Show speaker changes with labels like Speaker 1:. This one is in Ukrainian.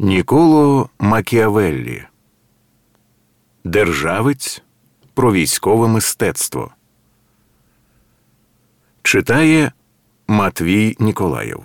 Speaker 1: Ніколо Макіавеллі. Державець про військове мистецтво. Читає Матвій Ніколаєв.